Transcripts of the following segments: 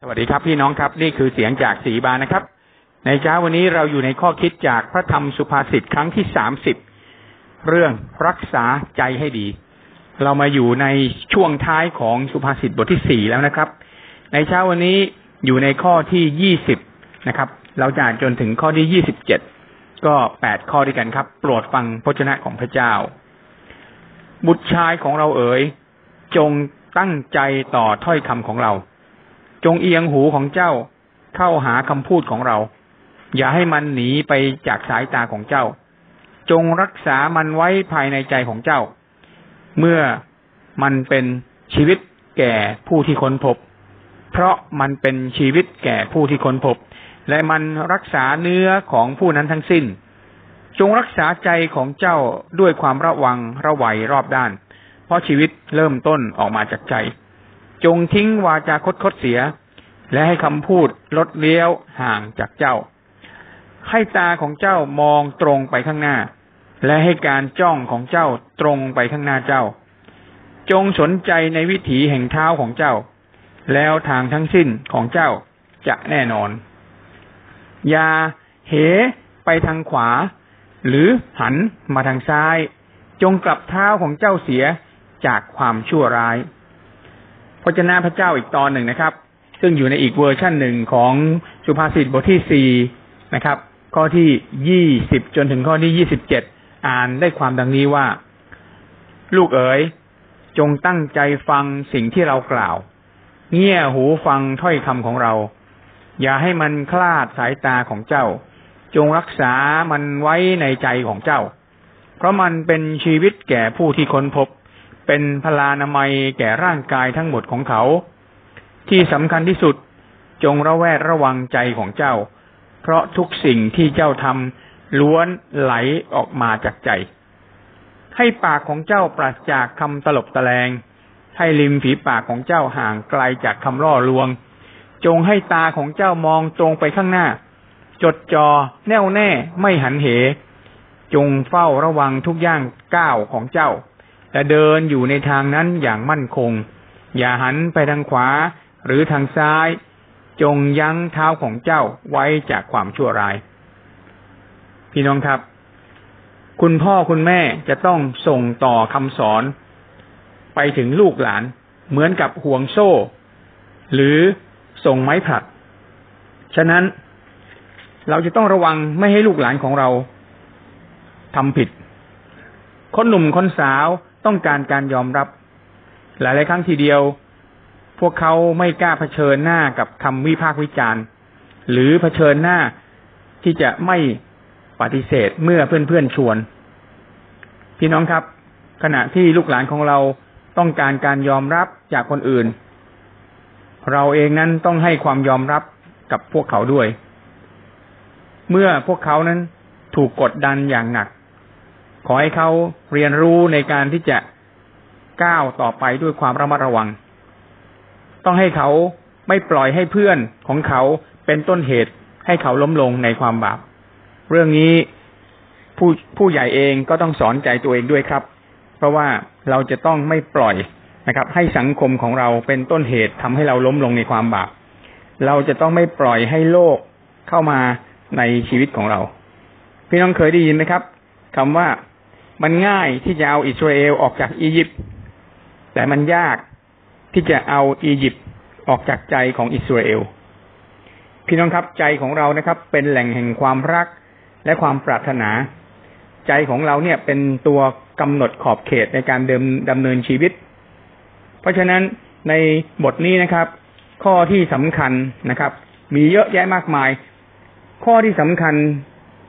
สวัสดีครับพี่น้องครับ นี่คือเสียงจากสีบานนะครับ ในเช้าวันนี้เราอยู่ในข้อคิดจากพระธรรมสุภาษิตครั้งที่สามสิบเรื่องรักษาใจให้ดี เรามาอยู่ในช่วงท้ายของสุภาษิตบทที่สี่แล้วนะครับ ในเช้าวันนี้อยู่ในข้อที่ยี่สิบนะครับ เราจะอ่านจนถึงข้อที่ยี่สิบเจ็ดก็แปดข้อด้วยกันครับ โปรดฟังพระชนะของพระเจ้า บุตรชายของเราเอ๋ยจงตั้งใจต่อถ้อยคำของเรา จงเอียงหูของเจ้าเข้าหาคำพูดของเรา อย่าให้มันหนีไปจากสายตาของเจ้า จงรักษามันไว้ภายในใจของเจ้า เมื่อมันเป็นชีวิตแก่ผู้ที่ค้นพบ เพราะมันเป็นชีวิตแก่ผู้ที่ค้นพบ และมันรักษาเนื้อของผู้นั้นทั้งสิ้น จงรักษาใจของเจ้าด้วยความระวังระไวยรอบด้าน เพราะชีวิตเริ่มต้นออกมาจากใจ จงทิ้งวาจาคดคดเสีย และให้คำพูดลดเลี้ยวห่างจากเจ้า ให้ตาของเจ้ามองตรงไปข้างหน้า และให้การจ้องของเจ้าตรงไปข้างหน้าเจ้า จงสนใจในวิถีแห่งเท้าของเจ้า แล้วทางทั้งสิ้นของเจ้าจะแน่นอน อย่าเหไปทางขวา หรือหันมาทางซ้าย จงกลับเท้าของเจ้าเสียจากความชั่วร้าย พระเจ้าพระเจ้าอีกตอนหนึ่งนะครับ ซึ่งอยู่ในอีกเวอร์ชั่นหนึ่งของสุภาษิตบทที่สี่นะครับ ข้อที่ยี่สิบจนถึงข้อที่ยี่สิบเจ็ดอ่านได้ความดังนี้ว่า ลูกเอ๋ยจงตั้งใจฟังสิ่งที่เรากล่าว เงี่ยหูฟังถ้อยคำของเรา อย่าให้มันคลาดสายตาของเจ้า จงรักษามันไว้ในใจของเจ้า เพราะมันเป็นชีวิตแก่ผู้ที่ค้นพบ เป็นพลานามัยแก่ร่างกายทั้งหมดของเขา ที่สำคัญที่สุดจงระแวดระวังใจของเจ้า เพราะทุกสิ่งที่เจ้าทำล้วนไหลออกมาจากใจ ให้ปากของเจ้าปราศจากคำตลบตะแลง ให้ริมฝีปากของเจ้าห่างไกลจากคำล่อลวง จงให้ตาของเจ้ามองตรงไปข้างหน้า จดจอ่อแน่วแน่ไม่หันเห จงเฝ้าระวังทุกย่างก้าวของเจ้า และเดินอยู่ในทางนั้นอย่างมั่นคง อย่าหันไปทางขวาหรือทางซ้าย จงยั้งเท้าของเจ้าไว้จากความชั่วร้าย พี่น้องครับ คุณพ่อคุณแม่จะต้องส่งต่อคำสอน ไปถึงลูกหลาน เหมือนกับห่วงโซ่ หรือส่งไม้ผลัด ฉะนั้น เราจะต้องระวังไม่ให้ลูกหลานของเราทำผิด คนหนุ่มคนสาว ต้องการการยอมรับ หลายๆครั้งทีเดียว พวกเขาไม่กล้าเผชิญหน้ากับคำวิพากษ์วิจารณ์ หรือเผชิญหน้าที่จะไม่ปฏิเสธเมื่อเพื่อนๆชวน พี่น้องครับ ขณะที่ลูกหลานของเราต้องการการยอมรับจากคนอื่น เราเองนั้นต้องให้ความยอมรับกับพวกเขาด้วย เมื่อพวกเขานั้นถูกกดดันอย่างหนัก ขอให้เขาเรียนรู้ในการที่จะก้าวต่อไปด้วยความระมัดระวัง ต้องให้เขาไม่ปล่อยให้เพื่อนของเขาเป็นต้นเหตุให้เขาล้มลงในความบาป เรื่องนี้ผู้ผู้ใหญ่เองก็ต้องสอนใจตัวเองด้วยครับ เพราะว่าเราจะต้องไม่ปล่อยนะครับ ให้สังคมของเราเป็นต้นเหตุทำให้เราล้มลงในความบาป เราจะต้องไม่ปล่อยให้โลกเข้ามาในชีวิตของเรา พี่น้องเคยได้ยินไหมครับคำว่า มันง่ายที่จะเอาอิสราเอลออกจากอียิปต์แต่มันยากที่จะเอาอียิปต์ออกจากใจของอิสราเอลพี่น้องครับใจของเรานะครับ เป็นแหล่งแห่งความรักและความปรารถนา ใจของเราเนี่ยเป็นตัวกำหนดขอบเขตในการเดิมดำเนินชีวิต เพราะฉะนั้นในบทนี้นะครับ ข้อที่สำคัญนะครับ มีเยอะแยะมากมาย ข้อที่สำคัญ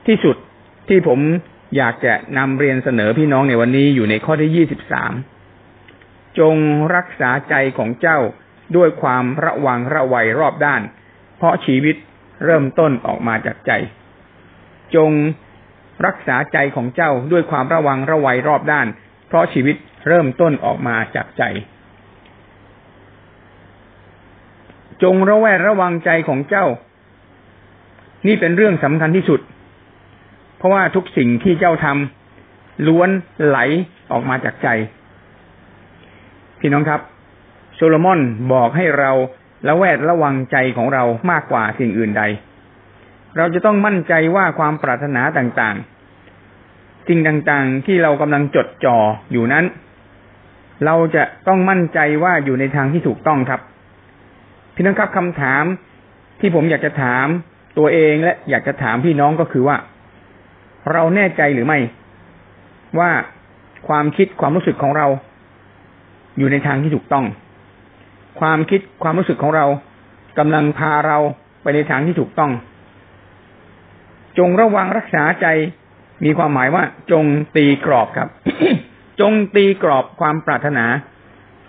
ที่สุดที่ผม อยากจะนำเรียนเสนอพี่น้องในวันนี้อยู่ในข้อที่ยี่สิบสามจงรักษาใจของเจ้าด้วยความระวังระวัยรอบด้าน เพราะชีวิตเริ่มต้นออกมาจากใจ จงรักษาใจของเจ้าด้วยความระวังระวัยรอบด้าน เพราะชีวิตเริ่มต้นออกมาจากใจ จงระแวดระวังใจของเจ้า นี่เป็นเรื่องสำคัญที่สุด ราะว่าทุกสิ่งที่เจ้าทำล้วนไหลออกมาจากใจ พี่น้องครับ โซโลมอนบอกให้เราละแวดระวังใจของเรามากกว่าสิ่งอื่นใด เราจะต้องมั่นใจว่าความปรารถนาต่างๆ สิ่งต่างๆที่เรากำลังจดจ่ออยู่นั้น เราจะต้องมั่นใจว่าอยู่ในทางที่ถูกต้องครับ พี่น้องครับคำถามที่ผมอยากจะถามตัวเองและอยากจะถามพี่น้องก็คือว่า เราแน่ใจหรือไม่ ว่าความคิดความรู้สึกของเรา อยู่ในทางที่ถูกต้อง ความคิดความรู้สึกของเรากำลังพาเราไปในทางที่ถูกต้อง จงระวังรักษาใจมีความหมายว่า จงตีกรอบครับ จงตีกรอบความปรารถนา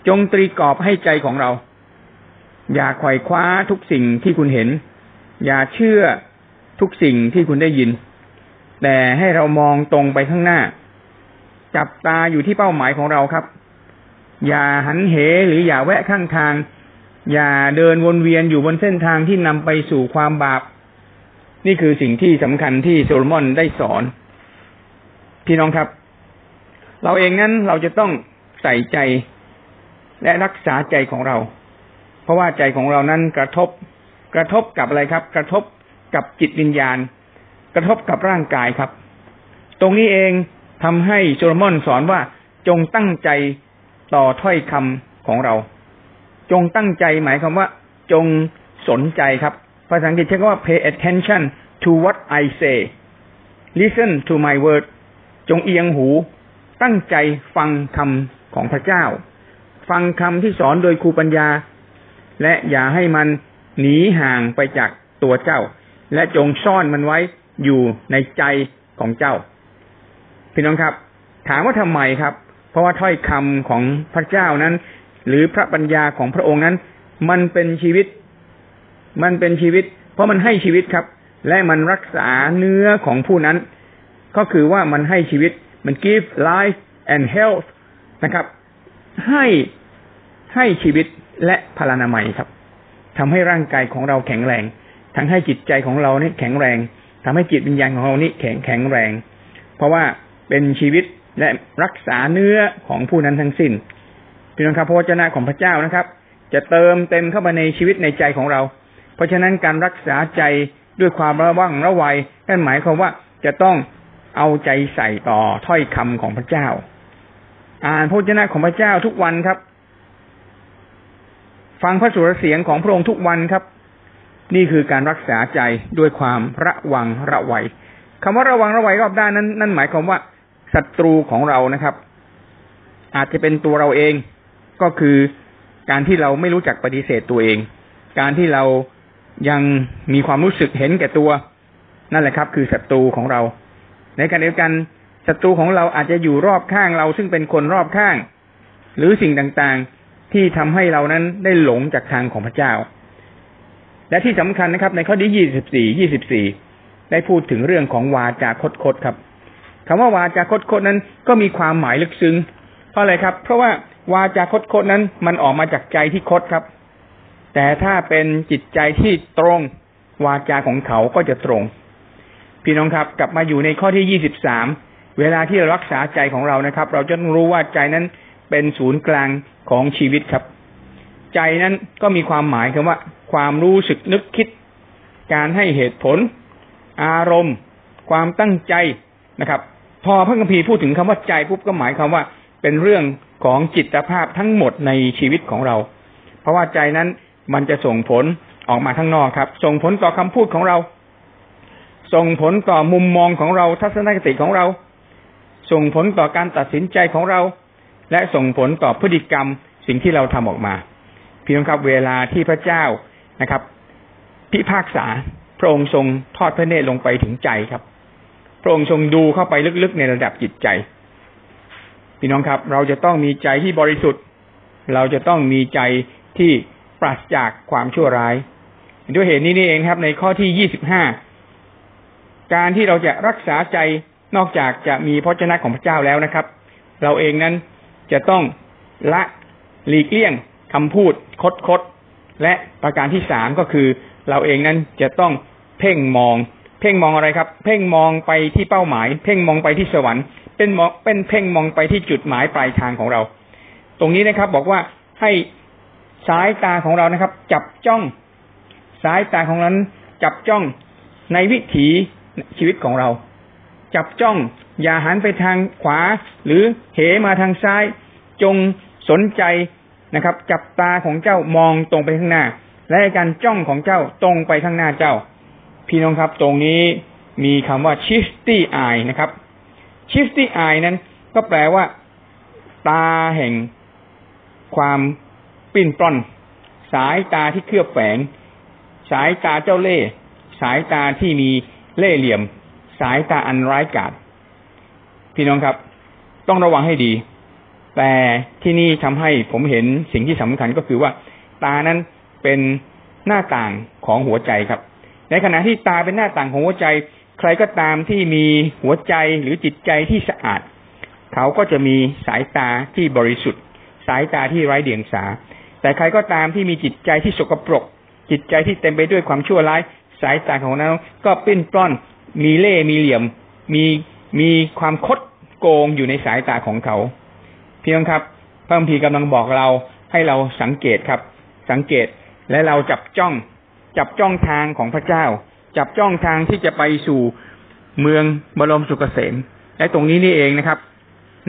จงตีกรอบให้ใจของเรา อย่าไขว่คว้าทุกสิ่งที่คุณเห็น อย่าเชื่อทุกสิ่งที่คุณได้ยิน แต่ให้เรามองตรงไปข้างหน้า จับตาอยู่ที่เป้าหมายของเราครับ อย่าหันเหหรืออย่าแวะข้างทาง อย่าเดินวนเวียนอยู่บนเส้นทางที่นำไปสู่ความบาป นี่คือสิ่งที่สำคัญที่โซโลมอนได้สอน พี่น้องครับ เราเองนั้นเราจะต้องใส่ใจและรักษาใจของเรา เพราะว่าใจของเรานั้นกระทบ กระทบกับอะไรครับ กระทบกับจิตวิญญาณ กระทบกับร่างกายครับ ตรงนี้เองทำให้โซโลมอนสอนว่าจงตั้งใจต่อถ้อยคำของเรา จงตั้งใจหมายความว่า จงสนใจครับ ภาษาอังกฤษใช้คำว่า pay attention to what I say listen to my word จงเอียงหู ตั้งใจฟังคำของพระเจ้า ฟังคำที่สอนโดยครูปัญญา และอย่าให้มันหนีห่างไปจากตัวเจ้า และจงซ่อนมันไว้ อยู่ในใจของเจ้า พี่น้องครับ ถามว่าทำไมครับ เพราะว่าถ้อยคำของพระเจ้านั้น หรือพระปัญญาของพระองค์นั้น มันเป็นชีวิต มันเป็นชีวิต เพราะมันให้ชีวิตครับ และมันรักษาเนื้อของผู้นั้น ก็คือว่ามันให้ชีวิต มัน give life and health นะครับ ให้ให้ชีวิตและพลานามัยครับทำให้ร่างกายของเราแข็งแรง ทั้งให้จิตใจของเรานี่แข็งแรง ทำให้จิตวิญญาณของเรานี่แข็งแข็งแรง เพราะว่าเป็นชีวิตและรักษาเนื้อของผู้นั้นทั้งสิ้นพี่น้องครับพระวจนะของพระเจ้านะครับ จะเติมเต็มเข้ามาในชีวิตในใจของเรา เพราะฉะนั้นการรักษาใจด้วยความระวังระวัยนั่นหมายความว่าจะต้องเอาใจใส่ต่อถ้อยคำของพระเจ้า อ่านพระวจนะของพระเจ้าทุกวันครับ ฟังพระสุรเสียงของพระองค์ทุกวันครับ นี่คือการรักษาใจด้วยความระวังระไวัยคำว่าระวังระไวรอบด้านนั้น นั่นหมายความว่าศัตรูของเรานะครับ อาจจะเป็นตัวเราเองก็คือการที่เราไม่รู้จักปฏิเสธตัวเอง การที่เรายังมีความรู้สึกเห็นแก่ตัว นั่นแหละครับ คือศัตรูของเรา ในการเดียวกันศัตรูของเราอาจจะอยู่รอบข้างเราซึ่งเป็นคนรอบข้าง หรือสิ่งต่างๆที่ทำให้เรานั้นได้หลงจากทางของพระเจ้า และที่สำคัญนะครับ ในข้อที่ยี่สิบสี่ยี่สิบสี่ได้พูดถึงเรื่องของวาจาคดๆครับคำว่าวาจาคดๆนั้นก็มีความหมายลึกซึ้ง เพราะอะไรครับ เพราะว่าวาจาคดๆนั้นมันออกมาจากใจที่คดครับ แต่ถ้าเป็นจิตใจที่ตรงวาจาของเขาก็จะตรง พี่น้องครับ กลับมาอยู่ในข้อที่ยี่สิบสามเวลาที่เรารักษาใจของเรานะครับ เราจะต้องรู้ว่าใจนั้นเป็นศูนย์กลางของชีวิตครับ ใจนั้นก็มีความหมายคำว่า ความรู้สึกนึกคิด การให้เหตุผล อารมณ์ ความตั้งใจนะครับ พอพระคัมภีร์พูดถึงคำว่าใจปุ๊บก็หมายความว่า เป็นเรื่องของจิตภาพทั้งหมดในชีวิตของเรา เพราะว่าใจนั้นมันจะส่งผลออกมาข้างนอกครับ ส่งผลต่อคำพูดของเรา ส่งผลต่อมุมมองของเรา ทัศนคติของเรา ส่งผลต่อการตัดสินใจของเรา และส่งผลต่อพฤติกรรมสิ่งที่เราทำออกมาพี่น้องครับเวลาที่พระเจ้า นะครับ พิพากษาพระองค์ทรงทอดพระเนตรลงไปถึงใจครับ พระองค์ทรงดูเข้าไปลึกๆในระดับจิตใจ พี่น้องครับ เราจะต้องมีใจที่บริสุทธิ์ เราจะต้องมีใจที่ปราศจากความชั่วร้าย ด้วยเหตุนี้นี่เองครับ ในข้อที่ยี่สิบห้าการที่เราจะรักษาใจนอกจากจะมีพระเจ้าของพระเจ้าแล้วนะครับ เราเองนั้นจะต้องละหลีกเลี่ยงคำพูดคดคด และประการที่สามก็คือ เราเองนั้นจะต้องเพ่งมอง เพ่งมองอะไรครับ เพ่งมองไปที่เป้าหมาย เพ่งมองไปที่สวรรค์เป็นมองเป็นเพ่งมองไปที่จุดหมายปลายทางของเรา ตรงนี้นะครับ บอกว่าให้สายตาของเรานะครับ จับจ้อง สายตาของเราจับจ้องในวิถีชีวิตของเรา จับจ้อง อย่าหันไปทางขวา หรือเหมาทางซ้าย จงสนใจ นะครับ จับตาของเจ้ามองตรงไปข้างหน้า และการจ้องของเจ้าตรงไปข้างหน้าเจ้า พี่น้องครับ ตรงนี้มีคำว่า shifty eye นะครับ shifty eye นั้น ก็แปลว่า ตาแห่งความปิ้นปล้อน สายตาที่เคลือบแฝง สายตาเจ้าเล่ห์สายตาที่มีเล่ห์เหลี่ยม สายตาอันร้ายกาจพี่น้องครับ ต้องระวังให้ดี แต่ที่นี่ทำให้ผมเห็นสิ่งที่สำคัญก็คือว่า ตานั้นเป็นหน้าต่างของหัวใจครับ ในขณะที่ตาเป็นหน้าต่างของหัวใจ ใครก็ตามที่มีหัวใจหรือจิตใจที่สะอาด เขาก็จะมีสายตาที่บริสุทธิ์ สายตาที่ไร้เดียงสา แต่ใครก็ตามที่มีจิตใจที่สกปรก จิตใจที่เต็มไปด้วยความชั่วร้าย สายตาของนั้นก็ปิ้นปล้อน มีเล่มีเหลี่ยม มีมีความคดโกงอยู่ในสายตาของเขา พี่น้องครับ พระคัมภีร์กำลังบอกเราให้เราสังเกตครับ สังเกตและเราจับจ้อง จับจ้องทางของพระเจ้า จับจ้องทางที่จะไปสู่เมืองบรมสุกเกษมและตรงนี้นี่เองนะครับ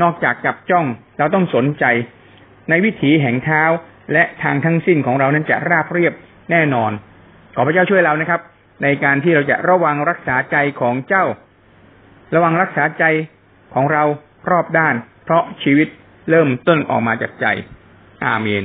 นอกจากจับจ้องเราต้องสนใจ ในวิถีแห่งเท้าและทางทั้งสิ้นของเรานั้นจะราบเรียบแน่นอน ขอพระเจ้าช่วยเรานะครับ ในการที่เราจะระวังรักษาใจของเจ้า ระวังรักษาใจของเรารอบด้าน เพราะชีวิต เริ่มต้นออกมาจากใจ อาเมน